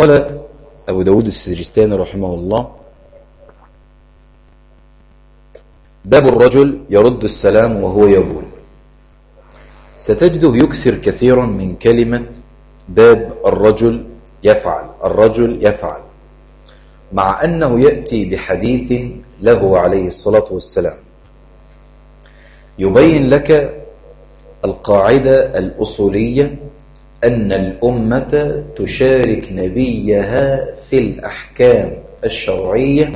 قال أبو داود السجستاني رحمه الله باب الرجل يرد السلام وهو يبول. ستجده يكسر كثيرا من كلمة باب الرجل يفعل الرجل يفعل مع أنه يأتي بحديث له عليه الصلاة والسلام. يبين لك القاعدة الأصولية أن الأمة تشارك نبيها في الأحكام الشرعية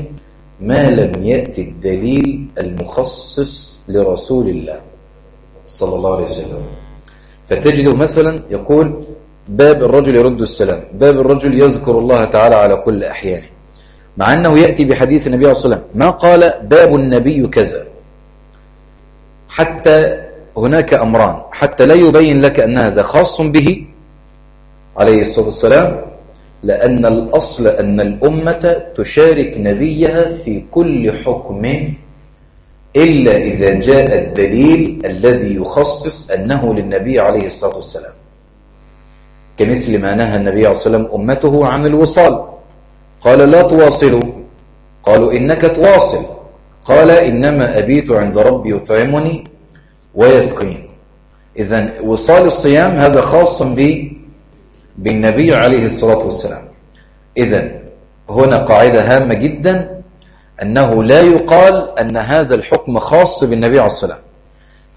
ما لم يأتي الدليل المخصص لرسول الله صلى الله عليه وسلم. فتجده مثلا يقول باب الرجل يرد السلام باب الرجل يذكر الله تعالى على كل أحيانه مع أنه يأتي بحديث النبي عليه الصلاة والسلام ما قال باب النبي كذا؟ حتى هناك أمران حتى لا يبين لك أن هذا خاص به عليه الصلاة والسلام لأن الأصل أن الأمة تشارك نبيها في كل حكم إلا إذا جاء الدليل الذي يخصص أنه للنبي عليه الصلاة والسلام. كمثل ما نهى النبي عليه الصلاة والسلام أمته عن الوصال. قال لا تواصلوا. قالوا إنك تواصل. قال إنما أبيت عند ربي يطعمني ويسقين إذا وصال الصيام هذا خاص به بالنبي عليه الصلاة والسلام. إذا هنا قاعدة هامة جدا أنه لا يقال أن هذا الحكم خاص بالنبي عليه الصلاة والسلام.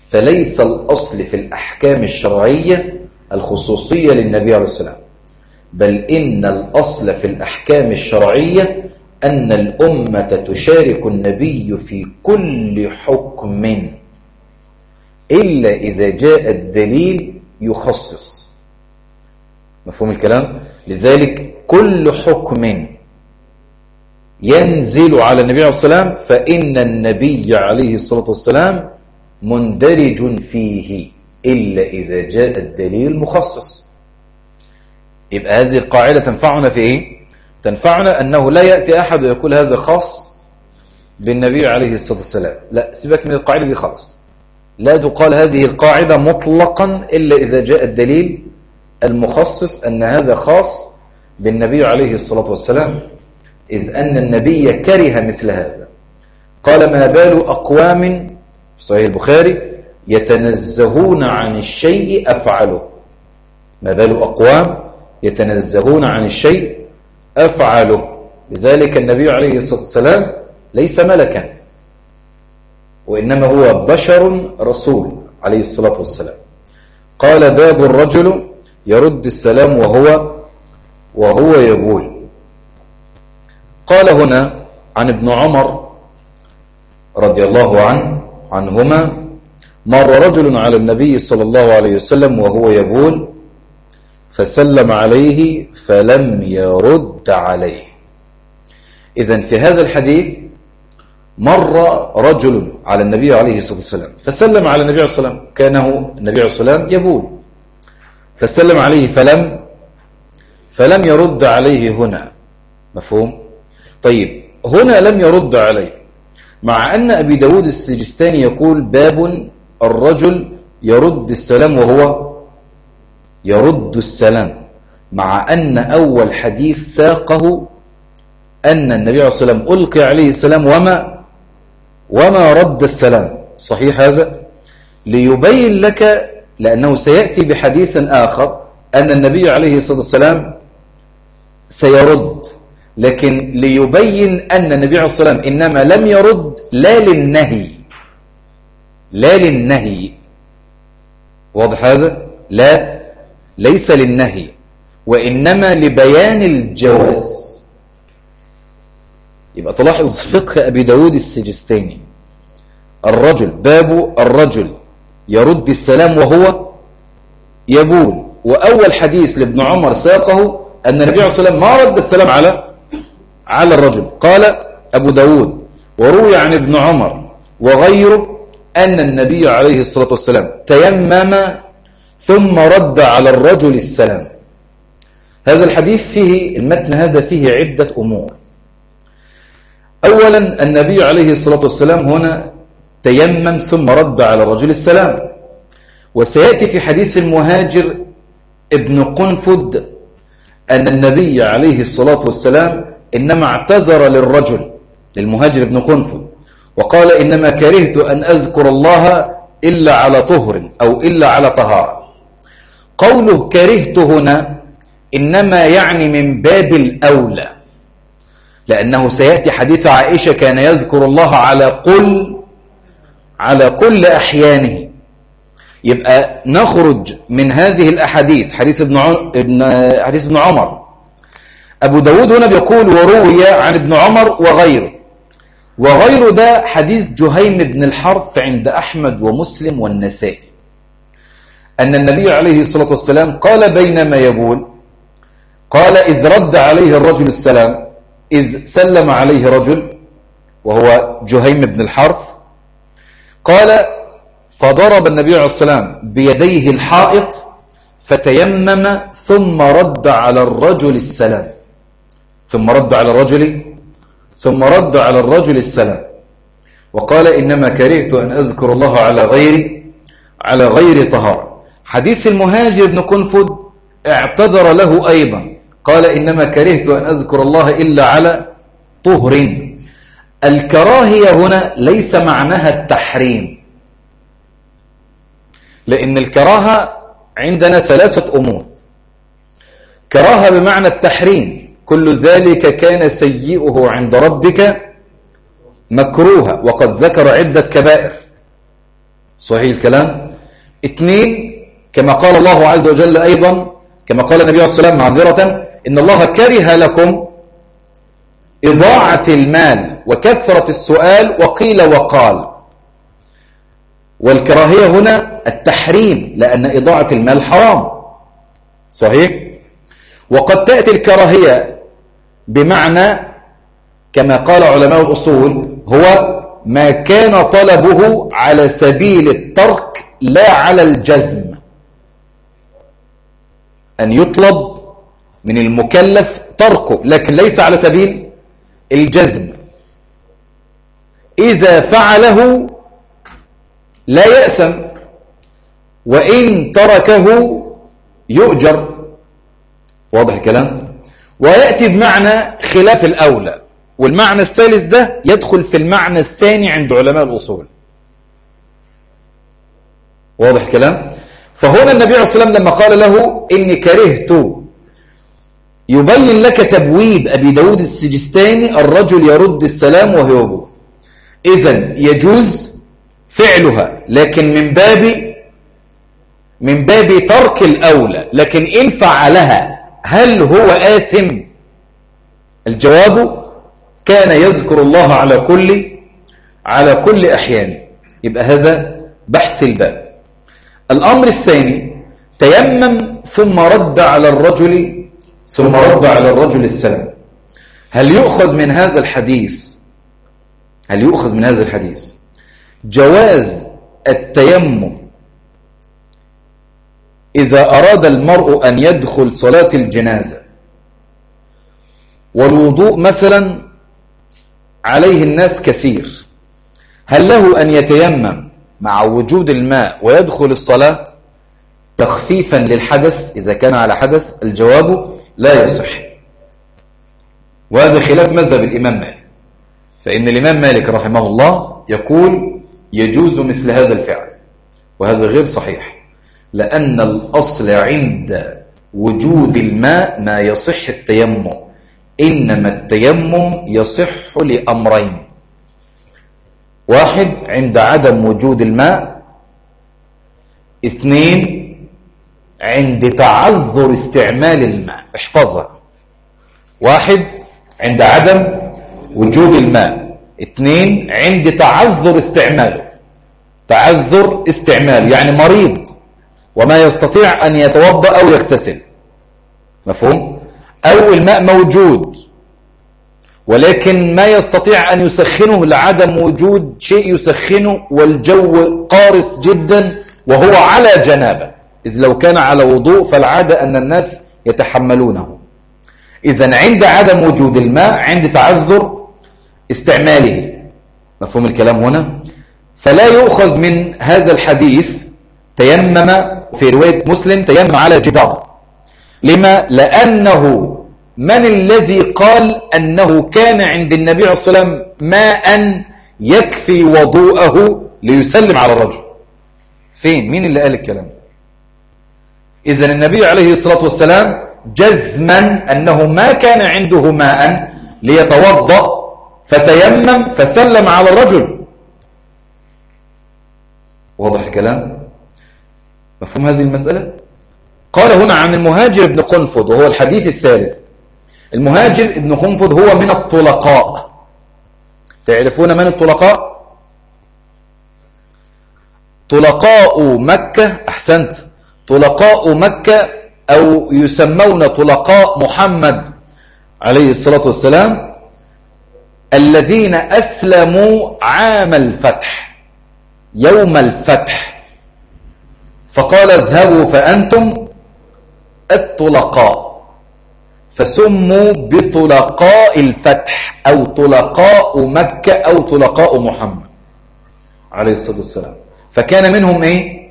فليس الأصل في الأحكام الشرعية الخصوصية للنبي عليه الصلاة بل إن الأصل في الأحكام الشرعية أن الأمة تشارك النبي في كل حكم إلا إذا جاء الدليل يخصص. مفهوم الكلام؟ لذلك كل حكم ينزل على النبي عليه الصلاة والسلام فإن النبي عليه الصلاة والسلام مندرج فيه إلا إذا جاء الدليل المخصص يبقى هذه القاعدة تنفعنا في إيه؟ تنفعنا أنه لا يأتي أحد ويقول هذا خاص بالنبي عليه الصلاة والسلام. لا سيبك من القاعدة دي خالص. لا تقال هذه القاعدة مطلقا إلا إذا جاء الدليل المخصص أن هذا خاص بالنبي عليه الصلاة والسلام إذ أن النبي كره مثل هذا. قال ما بال أقوام؟ صحيح البخاري يتنزهون عن الشيء أفعله. ما بال أقوام؟ يتنزهون عن الشيء أفعله. لذلك النبي عليه الصلاة والسلام ليس ملكا وإنما هو بشر رسول عليه الصلاة والسلام. قال باب الرجل يرد السلام وهو وهو يقول. قال هنا عن ابن عمر رضي الله عنه عنهما مر رجل على النبي صلى الله عليه وسلم وهو يقول فسلم عليه فلم يرد عليه. إذا في هذا الحديث مر رجل على النبي عليه الصلاة والسلام فسلم على النبي عليه الصلاة والسلام كانه النبي عليه الصلاة والسلام يبول فسلم عليه فلم فلم يرد عليه هنا. مفهوم؟ طيب هنا لم يرد عليه مع أن أبي داود السجستاني يقول باب الرجل يرد السلام وهو يرد السلام مع أن أول حديث ساقه أن النبي عليه الصلاة والسلام ألقي عليه السلام وما وما رد السلام. صحيح هذا؟ ليبين لك لأنه سيأتي بحديث آخر أن النبي عليه الصلاة والسلام سيرد لكن ليبين أن النبي عليه الصلاة والسلام إنما لم يرد لا للنهي لا للنهي. واضح هذا؟ لا ليس للنهي وإنما لبيان الجواز. يبقى تلاحظ فقه أبي داود السجستاني. الرجل باب الرجل. يرد السلام وهو يبول. وأول حديث لابن عمر ساقه أن النبي عليه الصلاة والسلام ما رد السلام على على الرجل. قال أبو داود وروي عن ابن عمر وغيره أن النبي عليه الصلاة والسلام تيمم ثم رد على الرجل السلام. هذا الحديث فيه المتن هذا فيه عدة أمور. أولا النبي عليه الصلاة والسلام هنا تيمم ثم رد على الرجل السلام. وسيأتي في حديث المهاجر ابن قنفد أن النبي عليه الصلاة والسلام إنما اعتذر للرجل للمهاجر بن قنفذ وقال إنما كرهت أن أذكر الله إلا على طهر أو إلا على طهارة. قوله كرهت هنا إنما يعني من باب الأولى لأنه سيأتي حديث عائشة كان يذكر الله على قل على كل أحيانه. يبقى نخرج من هذه الأحاديث حديث ابن حديث ابن عمر. أبو داود هنا بيقول وروي عن ابن عمر وغيره. وغير ده حديث جهيم بن الحرث عند أحمد ومسلم والنسائي. أن النبي عليه الصلاة والسلام قال بينما يقول قال إذ رد عليه الرجل السلام إذ سلم عليه رجل وهو جهيم بن الحرث قال فضرب النبي عليه والسلام بيديه الحائط فتيمم ثم رد على الرجل السلام. ثم رد على الرجل ثم رد على الرجل السلام. وقال إنما كرهت أن أذكر الله على غير على غير طهارة. حديث المهاجر بن كنفد اعتذر له أيضا. قال إنما كرهت أن أذكر الله إلا على طهر. الكراهية هنا ليس معناها التحريم. لأن الكراهة عندنا ثلاثة أمور. كراهة بمعنى التحريم. كل ذلك كان سيئه عند ربك مكروها وقد ذكر عدة كبائر. صحيح الكلام؟ اثنين كما قال الله عز وجل أيضا كما قال النبي عليه الصلاة والسلام معذرة إن الله كره لكم إضاعة المال وكثرة السؤال وقيل وقال. والكراهية هنا التحريم لأن إضاعة المال حرام. صحيح؟ وقد تأتي الكراهية بمعنى كما قال علماء الأصول هو ما كان طلبه على سبيل الترك لا على الجزم. أن يطلب من المكلف تركه لكن ليس على سبيل الجزم. إذا فعله لا يأسم وإن تركه يؤجر. واضح الكلام؟ ويأتي بمعنى خلاف الأولى والمعنى الثالث ده يدخل في المعنى الثاني عند علماء الأصول. واضح الكلام؟ فهنا النبي عليه الصلاة والسلام لما قال له إني كرهت يبين لك تبويب أبي داود السجستاني الرجل يرد السلام وهو أبوه إذن يجوز فعلها لكن من باب من باب ترك الأولى لكن إن فعلها هل هو آثم؟ الجواب كان يذكر الله على كل على كل أحيانه يبقى هذا بحث الباب. الأمر الثاني تيمم ثم رد على الرجل ثم رد على الرجل السلام. هل يؤخذ من هذا الحديث؟ هل يؤخذ من هذا الحديث؟ جواز التيمم. إذا أراد المرء أن يدخل صلاة الجنازة والوضوء مثلا عليه الناس كثير هل له أن يتيمم مع وجود الماء ويدخل الصلاة؟ تخفيفا للحدث إذا كان على حدث الجواب لا يصح. وهذا خلاف مذهب الإمام مالك. فإن الإمام مالك رحمه الله يقول يجوز مثل هذا الفعل وهذا غير صحيح. لأن الأصل عند وجود الماء ما يصح التيمم إنما التيمم يصح لأمرين. واحد عند عدم وجود الماء. اثنين عند تعذر استعمال الماء. احفظها. واحد عند عدم وجود الماء. اثنين عند تعذر استعماله. تعذر استعماله يعني مريض. وما يستطيع أن يتوضأ أو يغتسل. مفهوم؟ أو الماء موجود ولكن ما يستطيع أن يسخنه. لعدم وجود شيء يسخنه والجو قارس جدا وهو على جنابة. إذ لو كان على وضوء فالعادة أن الناس يتحملونه. إذا عند عدم وجود الماء عند تعذر استعماله. مفهوم الكلام هنا؟ فلا يؤخذ من هذا الحديث تيمم في رواية مسلم تيمم على جدار. لما؟ لأنه من الذي قال أنه كان عند النبي عليه الصلاة والسلام ماء يكفي وضوءه ليسلم على الرجل. فين؟ مين اللي قال الكلام؟ إذا النبي عليه الصلاة والسلام جزما أنه ما كان عنده ماء ليتوضأ فتيمم فسلم على الرجل. واضح الكلام؟ مفهوم هذه المسألة؟ قال هنا عن المهاجر ابن قنفذ وهو الحديث الثالث. المهاجر ابن قنفذ هو من الطلقاء. تعرفون من الطلقاء؟ طلقاء مكة أحسنت. طلقاء مكة أو يسمون طلقاء محمد عليه الصلاة والسلام الذين أسلموا عام الفتح يوم الفتح. فقال اذهبوا فأنتم الطلقاء فسموا بطلقاء الفتح أو طلقاء مكة أو طلقاء محمد عليه الصلاة والسلام. فكان منهم إيه؟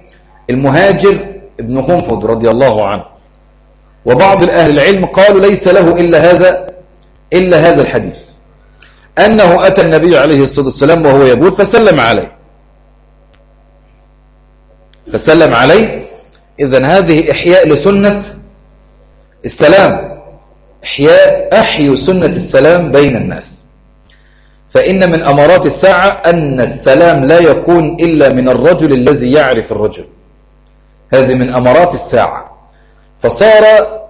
المهاجر ابن خنفض رضي الله عنه. وبعض الأهل العلم قالوا ليس له إلا هذا إلا هذا الحديث. أنه أتى النبي عليه الصلاة والسلام وهو يقول فسلم عليه. فسلم عليه. إذا هذه إحياء لسنة السلام. إحياء أحيوا سنة السلام بين الناس. فإن من أمارات الساعة أن السلام لا يكون إلا من الرجل الذي يعرف الرجل. هذه من أمارات الساعة. فصار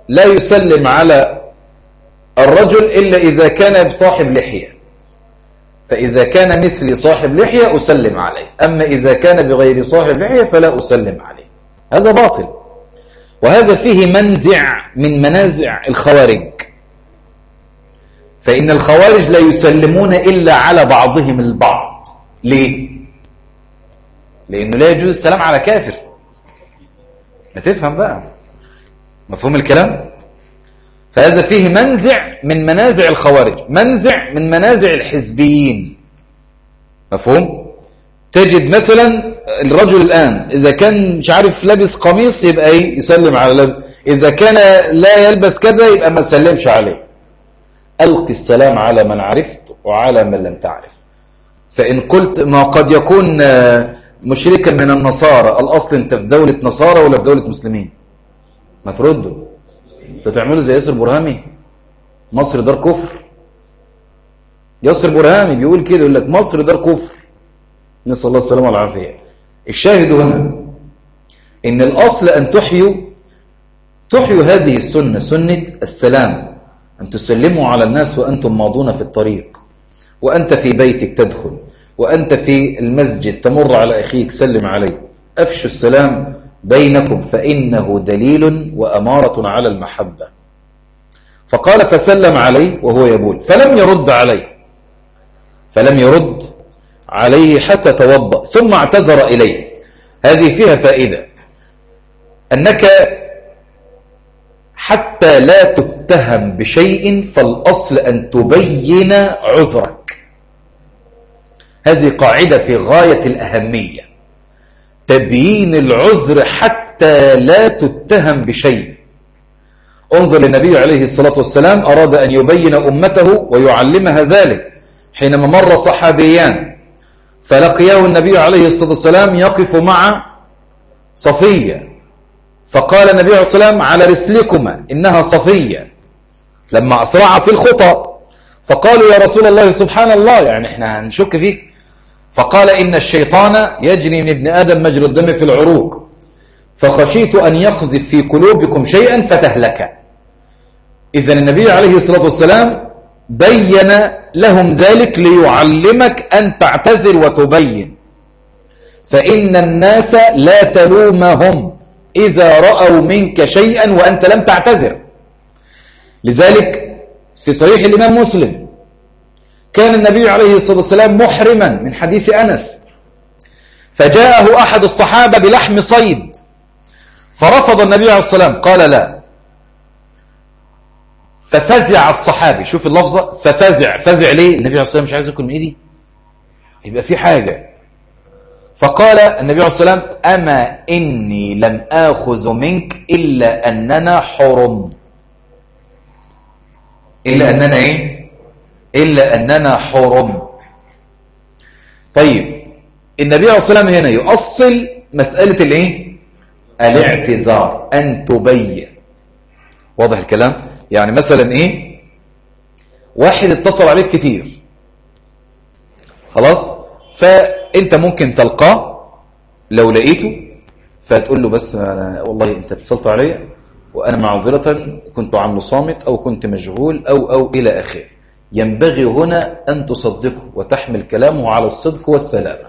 لا يسلم على الرجل إلا إذا كان بصاحب لحية. فإذا كان مثلي صاحب لحية أسلم عليه. أما إذا كان بغير صاحب لحية فلا أسلم عليه. هذا باطل. وهذا فيه منزع من منازع الخوارج. فإن الخوارج لا يسلمون إلا على بعضهم البعض. ليه؟ لأنه لا يجوز السلام على كافر. تفهم بقى. مفهوم الكلام؟ فهذا فيه منزع من منازع الخوارج منزع من منازع الحزبيين. مفهوم؟ تجد مثلا الرجل الآن إذا كان مش عارف لابس قميص يبقى إيه؟ يسلم على لابس. إذا كان لا يلبس كذا يبقى ما سلمش عليه. ألقي السلام على من عرفت وعلى من لم تعرف. فإن قلت ما قد يكون مشركا من النصارى الأصل أنت في دولة نصارى ولا في دولة مسلمين؟ ما تردوا. أنتوا تعملوا زي ياسر برهامي. مصر دار كفر. ياسر برهامي بيقول كده يقول لك مصر دار كفر. نسأل الله السلامة والعافية. الشاهد هنا إن الأصل أن تحيوا تحيوا هذه السنة سنة السلام. أن تسلموا على الناس وأنتم ماضون في الطريق. وأنت في بيتك تدخل. وأنت في المسجد تمر على أخيك سلم عليه. أفشوا السلام بينكم فإنه دليل وأمارة على المحبة. فقال فسلم عليه وهو يقول فلم يرد عليه. فلم يرد عليه حتى توضأ ثم اعتذر إليه. هذه فيها فائدة. أنك حتى لا تتهم بشيء فالأصل أن تبين عذرك. هذه قاعدة في غاية الأهمية. تبيين العذر حتى لا تتهم بشيء. انظر للنبي عليه الصلاة والسلام أراد أن يبين أمته ويعلمها ذلك حينما مر صحابيان. فلقياه النبي عليه الصلاة والسلام يقف مع صفية. فقال النبي عليه الصلاة والسلام على رسلكما إنها صفية. لما أسرع في الخطى فقالوا يا رسول الله سبحان الله يعني إحنا هنشك فيك. فقال إن الشيطان يجري من ابن آدم مجرى الدم في العروق. فخشيت أن يقذف في قلوبكم شيئا فتهلك. إذا النبي عليه الصلاة والسلام بين لهم ذلك ليعلمك أن تعتذر وتبين. فإن الناس لا تلومهم إذا رأوا منك شيئا وأنت لم تعتذر. لذلك في صحيح الإمام مسلم كان النبي عليه الصلاة والسلام محرما من حديث أنس. فجاءه أحد الصحابة بلحم صيد. فرفض النبي عليه الصلاة والسلام قال لا. ففزع الصحابي. شوف اللفظة ففزع. فزع ليه؟ النبي عليه الصلاة والسلام مش عايز ياكل من إيدي؟ يبقى في حاجة. فقال النبي عليه الصلاة والسلام أما إني لم آخذ منك إلا أننا حرم. إلا أننا إيه؟ إلا أننا حرم. طيب النبي عليه الصلاة والسلام هنا يؤصل مسألة الإيه؟ الاعتذار أن تبين. واضح الكلام؟ يعني مثلا إيه؟ واحد اتصل عليك كتير. خلاص؟ فأنت ممكن تلقاه لو لقيته فتقول له بس أنا والله أنت اتصلت عليا وأنا معذرة كنت عامله صامت أو كنت مشغول أو أو إلى آخره. ينبغي هنا أن تصدقه وتحمل كلامه على الصدق والسلامة.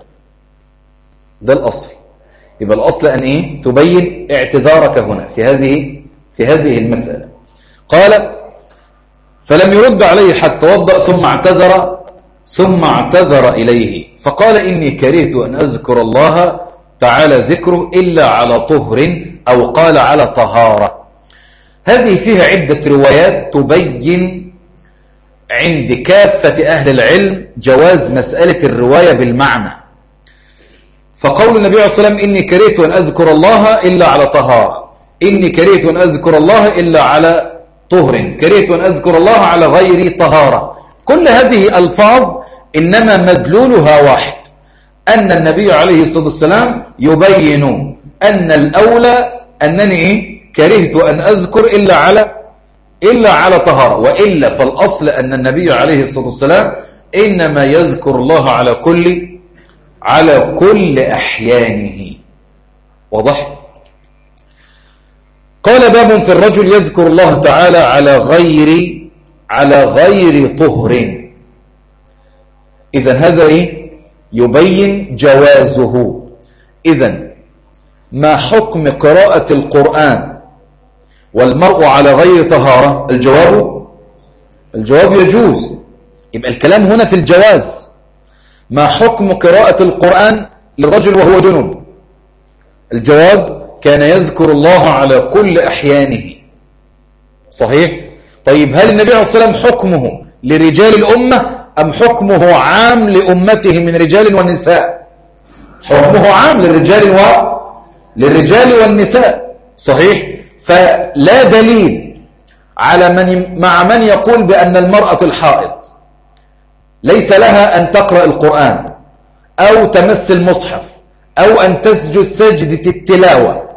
ده الأصل. يبقى الأصل أن إيه؟ تبين اعتذارك هنا في هذه في هذه المسألة. قال فلم يرد عليه حتى توضأ ثم اعتذر ثم اعتذر إليه. فقال إني كرهت أن أذكر الله تعالى ذكره إلا على طهر أو قال على طهارة. هذه فيها عدة روايات تبين عند كافة أهل العلم جواز مسألة الرواية بالمعنى. فقول النبي عليه الصلاة والسلام إني كرهت أن أذكر الله إلا على طهارة. إني كرهت أن أذكر الله إلا على طهر. كرهت أن أذكر الله على غير طهارة. كل هذه ألفاظ إنما مدلولها واحد. أن النبي عليه الصلاة والسلام يبين أن الأولى أنني؟ كرهت أن أذكر إلا على إلا على طهارة وإلا فالأصل أن النبي عليه الصلاة والسلام إنما يذكر الله على كل على كل أحيانه. واضح؟ قال باب في الرجل يذكر الله تعالى على غير على غير طهر. إذا هذا إيه؟ يبين جوازه. إذا ما حكم قراءة القرآن والمرء على غير طهارة. الجواب؟ الجواب يجوز. يبقى الكلام هنا في الجواز. ما حكم قراءة القرآن للرجل وهو جنب؟ الجواب كان يذكر الله على كل أحيانه. صحيح؟ طيب هل النبي عليه الصلاة والسلام حكمه لرجال الأمة أم حكمه عام لأمته من رجال ونساء؟ حكمه عام للرجال و للرجال والنساء. صحيح؟ فلا دليل على من مع من يقول بأن المرأة الحائض. ليس لها أن تقرأ القرآن أو تمس المصحف أو أن تسجد سجدة التلاوة.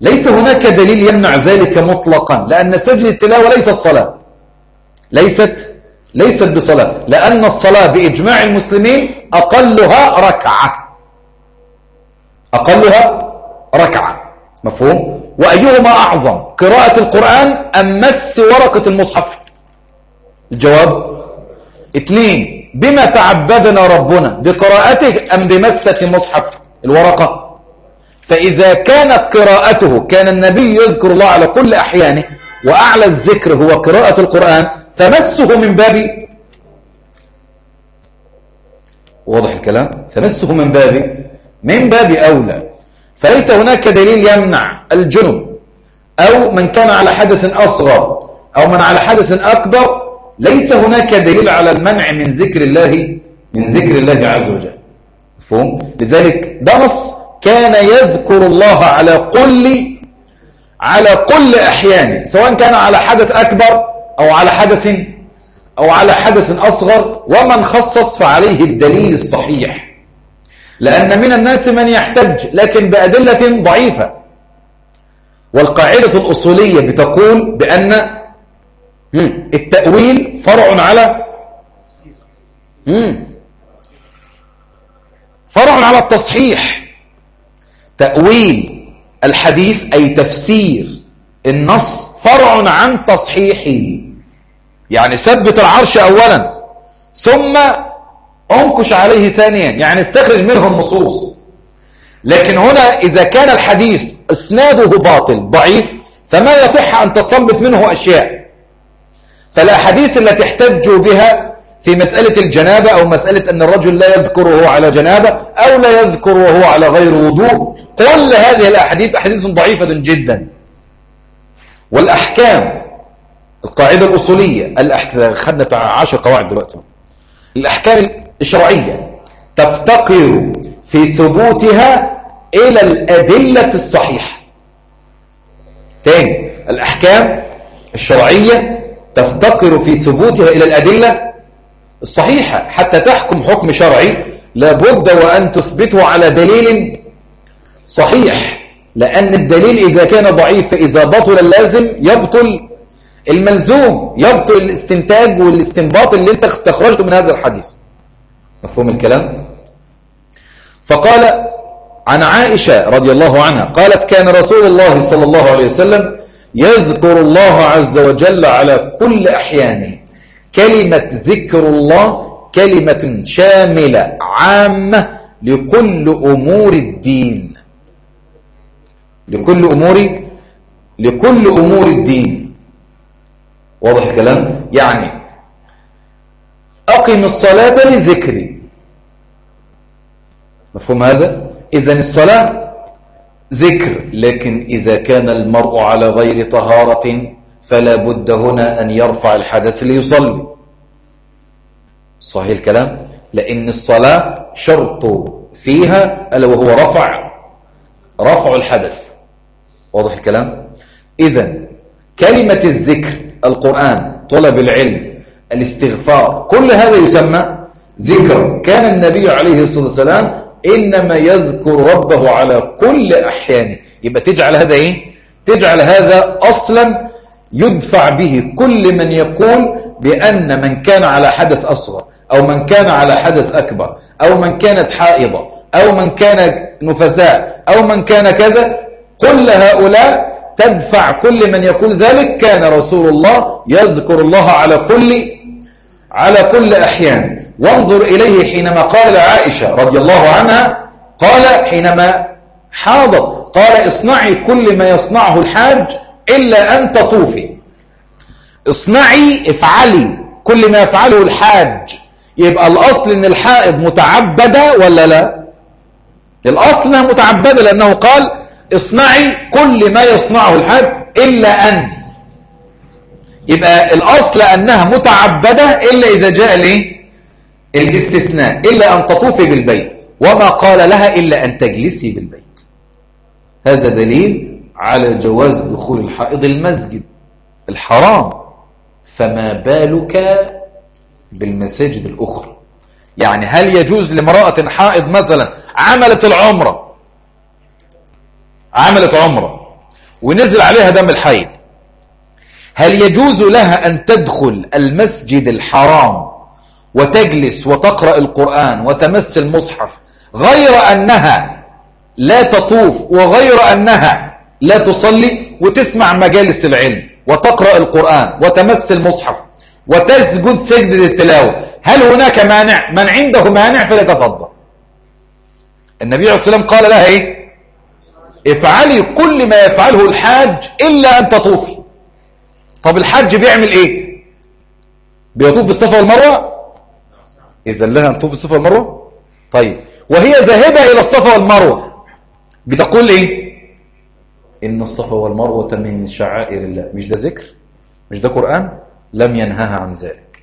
ليس هناك دليل يمنع ذلك مطلقا لأن سجد التلاوة ليست صلاة. ليست ليست بصلاة لأن الصلاة بإجماع المسلمين أقلها ركعة. أقلها ركعة. مفهوم؟ وأيهما أعظم قراءة القرآن أم مس ورقة المصحف؟ الجواب اثنين بما تعبدنا ربنا بقراءته أم بمسة مصحف الورقة. فإذا كانت قراءته كان النبي يذكر الله على كل أحيانه وأعلى الذكر هو قراءة القرآن فمسه من باب واضح الكلام؟ فمسه من باب من باب أولى. فليس هناك دليل يمنع الجنب أو من كان على حدث أصغر أو من على حدث أكبر. ليس هناك دليل على المنع من ذكر الله من ذكر الله عز وجل. مفهوم؟ لذلك ده نص كان يذكر الله على كل على كل أحيانه سواء كان على حدث أكبر أو على حدث أو على حدث أصغر. ومن خصص فعليه الدليل الصحيح. لأن من الناس من يحتج لكن بأدلة ضعيفة. والقاعدة الأصولية بتقول بأن التأويل فرع على فرع على التصحيح. تأويل الحديث أي تفسير النص فرع عن تصحيحه. يعني ثبت العرش أولا ثم أنكش عليه ثانيا. يعني استخرج منه النصوص لكن هنا إذا كان الحديث إسناده باطل ضعيف فما يصح أن تستنبط منه أشياء. فالأحاديث التي احتجوا بها في مسألة الجنابة أو مسألة أن الرجل لا يذكر وهو على جنابة أو لا يذكر وهو على غير وضوء كل هذه الأحاديث أحاديث ضعيفة جدا. والأحكام القاعدة الأصولية الأحكام خدنا عشر قواعد دلوقتي. الأحكام الشرعية تفتقر في ثبوتها إلى الأدلة الصحيحة. تاني الأحكام الشرعية تفتقر في ثبوتها إلى الأدلة الصحيحة. حتى تحكم حكم شرعي لابد وأن تثبته على دليل صحيح. لأن الدليل إذا كان ضعيف فإذا بطل اللازم يبطل الملزوم يبطل الاستنتاج والاستنباط اللي انت استخرجته من هذا الحديث. مفهوم الكلام؟ فقال عن عائشة رضي الله عنها قالت كان رسول الله صلى الله عليه وسلم يذكر الله عز وجل على كل أحيانه. كلمة ذكر الله كلمة شاملة عامة لكل أمور الدين. لكل أمور لكل أمور الدين. واضح الكلام؟ يعني أقم الصلاة لذكري. مفهوم هذا؟ إذا الصلاة ذكر لكن إذا كان المرء على غير طهارة فلا بد هنا أن يرفع الحدث ليصلي. صحيح الكلام؟ لأن الصلاة شرط فيها ألا وهو رفع رفع الحدث. واضح الكلام؟ إذا كلمة الذكر القرآن طلب العلم الاستغفار. كل هذا يسمى ذكر. كان النبي عليه الصلاة والسلام إنما يذكر ربه على كل أحيانه. يبقى تجعل هذا إيه؟ تجعل هذا أصلا يدفع به كل من يقول بأن من كان على حدث أصغر أو من كان على حدث أكبر أو من كانت حائضة أو من كان نفساء أو من كان كذا كل هؤلاء تدفع كل من يقول ذلك كان رسول الله يذكر الله على كل على كل أحيان. وانظر إليه حينما قال عائشة رضي الله عنها قال حينما حاضت قال اصنعي كل ما يصنعه الحاج إلا أن تطوفي. اصنعي افعلي كل ما يفعله الحاج. يبقى الأصل أن الحائض متعبدة ولا لا؟ الأصل أنها متعبدة لأنه قال اصنعي كل ما يصنعه الحاج إلا أن. يبقى الأصل أنها متعبدة إلا إذا جاء الاستثناء إلا أن تطوفي بالبيت. وما قال لها إلا أن تجلسي بالبيت. هذا دليل على جواز دخول الحائض المسجد. الحرام. فما بالك بالمساجد الأخرى؟ يعني هل يجوز لامرأة حائض مثلا عملت العمرة عملت عمرة ونزل عليها دم الحيض. هل يجوز لها أن تدخل المسجد الحرام وتجلس وتقرأ القرآن وتمس المصحف غير أنها لا تطوف وغير أنها لا تصلي وتسمع مجالس العلم وتقرأ القرآن وتمس المصحف وتسجد سجد التلاوة؟ هل هناك مانع؟ من عنده مانع فليتفضل. النبي عليه الصلاة والسلام قال لها إيه؟ افعلي كل ما يفعله الحاج إلا أن تطوفي. طب الحاج بيعمل إيه؟ بيطوف بالصفا والمروة؟ إذا لها أن تطوف بالصفا والمروة؟ طيب. وهي ذاهبة إلى الصفا والمروة. بتقول إيه؟ إن الصفا والمروة من شعائر الله. مش ده ذكر؟ مش ده قرآن؟ لم ينهها عن ذلك.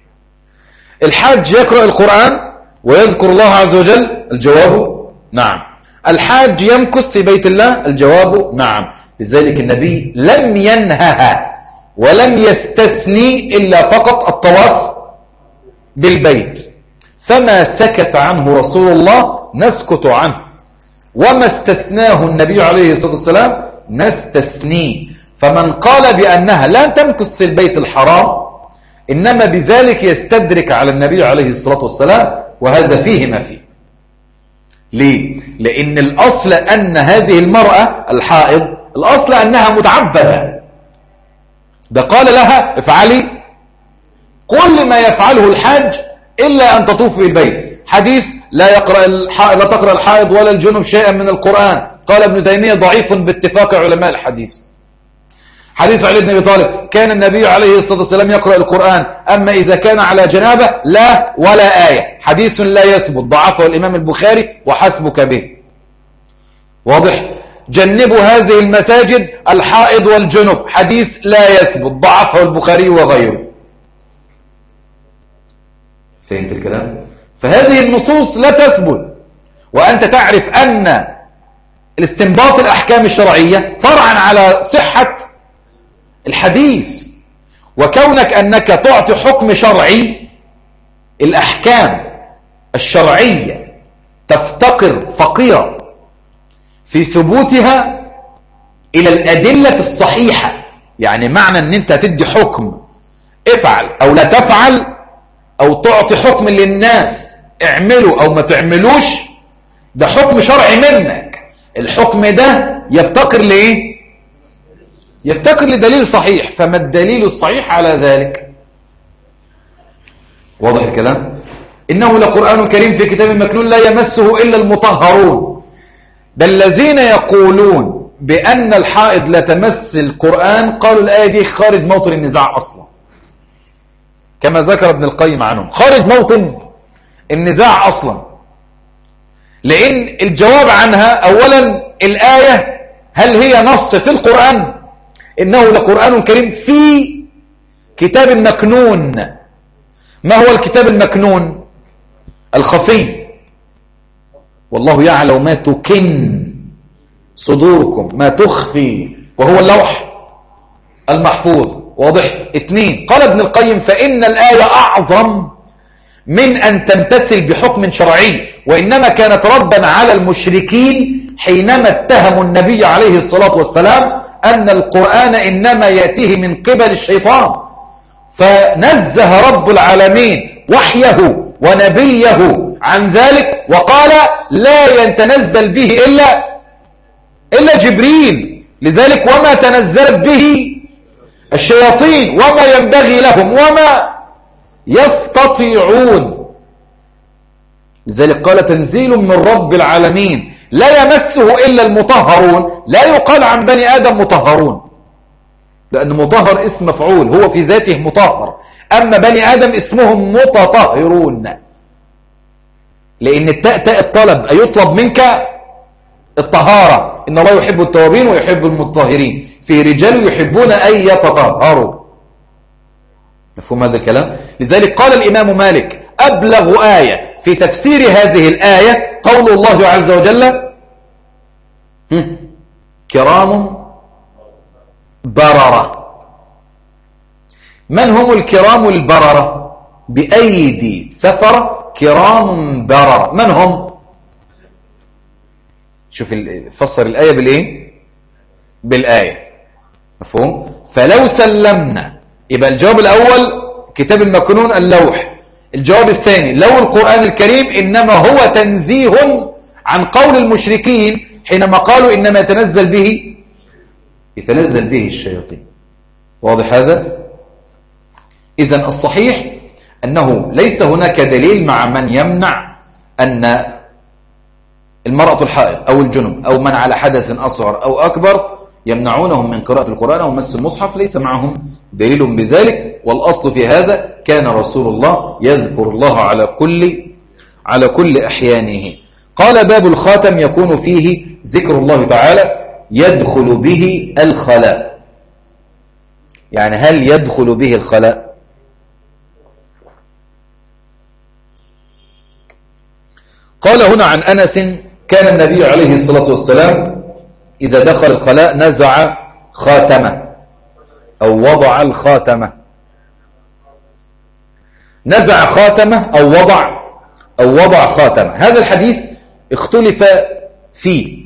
الحاج يقرأ القرآن ويذكر الله عز وجل؟ الجواب نعم. الحاج يمكث في بيت الله؟ الجواب نعم. لذلك النبي لم ينهها ولم يستثني إلا فقط الطواف بالبيت. فما سكت عنه رسول الله نسكت عنه. وما استثناه النبي عليه الصلاة والسلام نستثنيه فمن قال بأنها لا تمكث في البيت الحرام إنما بذلك يستدرك على النبي عليه الصلاة والسلام وهذا فيه ما فيه. ليه؟ لأن الأصل أن هذه المرأة الحائض الأصل أنها متعبدة. ده قال لها افعلي كل ما يفعله الحاج إلا أن تطوف في البيت. حديث لا يقرأ لا تقرأ الحائض ولا الجنوب شيئا من القرآن. قال ابن تيمية ضعيف باتفاق علماء الحديث. حديث علي بن أبي طالب كان النبي عليه الصلاة والسلام يقرأ القرآن أما إذا كان على جنابة لا ولا آية. حديث لا يثبت ضعفه الإمام البخاري وحسبك به. واضح؟ جنبوا هذه المساجد الحائض والجنب. حديث لا يثبت ضعفه البخاري وغيره. فهمت الكلام؟ فهذه النصوص لا تثبت. وأنت تعرف أن الاستنباط الأحكام الشرعية فرعا على صحة الحديث. وكونك أنك تعطي حكم شرعي الأحكام الشرعية تفتقر فقيرة في ثبوتها إلى الأدلة الصحيحة. يعني معنى أن أنت تدي حكم افعل أو لا تفعل أو تعطي حكم للناس اعملوا أو ما تعملوش ده حكم شرعي منك. الحكم ده يفتقر لإيه؟ يفتقر لدليل صحيح فما الدليل الصحيح على ذلك؟ واضح الكلام؟ إنه لقرآن كريم في كتاب مكنون لا يمسه إلا المطهرون. ده الذين يقولون بأن الحائض لا تمس القرآن قالوا الآية دي خارج موطن النزاع أصلا. كما ذكر ابن القيم عنهم خارج موطن النزاع أصلا. لأن الجواب عنها أولا الآية هل هي نص في القرآن؟ إنه لقرآن كريم في كتاب مكنون. ما هو الكتاب المكنون؟ الخفي. والله يعلم ما تكن صدوركم ما تخفي وهو اللوح المحفوظ. واضح؟ اثنين. قال ابن القيم فإن الآية أعظم من أن تمتثل بحكم شرعي وإنما كانت ردا على المشركين حينما اتهموا النبي عليه الصلاة والسلام أن القرآن إنما يأتيه من قبل الشيطان. فنزه رب العالمين وحيه ونبيه عن ذلك وقال لا يتنزل به إلا إلا جبريل. لذلك وما تنزلت به الشياطين وما ينبغي لهم وما يستطيعون. لذلك قال تنزيل من رب العالمين. لا يمسه إلا المطهرون. لا يقال عن بني آدم مطهرون لأن مطهر اسم مفعول هو في ذاته مطهر. أما بني آدم اسمهم متطهرون. لأن التاء تاء الطلب أيطلب منك الطهارة. إن الله يحب التوابين ويحب المطهرين. في رجال يحبون أن يتطهروا. مفهوم هذا الكلام؟ لذلك قال الإمام مالك أبلغ آية في تفسير هذه الآية قول الله عز وجل كرام بررة. من هم الكرام البررة؟ بأيدي سفرة كرام بررة. من هم؟ شوف فسر الآية بالإيه؟ بالآية. مفهوم؟ فلو سلمنا. يبقى الجواب الأول كتاب المكنون اللوح. الجواب الثاني لو القرآن الكريم إنما هو تنزيه عن قول المشركين حينما قالوا إنما يتنزل به يتنزل به الشياطين. واضح هذا؟ إذا الصحيح أنه ليس هناك دليل مع من يمنع أن المرأة الحائض أو الجنب أو من على حدث أصغر أو أكبر يمنعونهم من قراءة القرآن أو مس المصحف ليس معهم دليل بذلك. والأصل في هذا كان رسول الله يذكر الله على كل على كل أحيانه. قال باب الخاتم يكون فيه ذكر الله تعالى يدخل به الخلاء. يعني هل يدخل به الخلاء؟ قال هنا عن أنس كان النبي عليه الصلاة والسلام إذا دخل الخلاء نزع خاتمه أو وضع الخاتمة. نزع خاتمه أو وضع أو وضع خاتمه. هذا الحديث اختلف فيه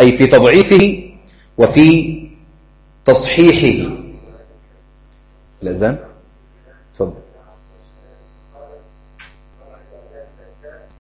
أي في تضعيفه وفي تصحيحه. الأذان؟ تفضل.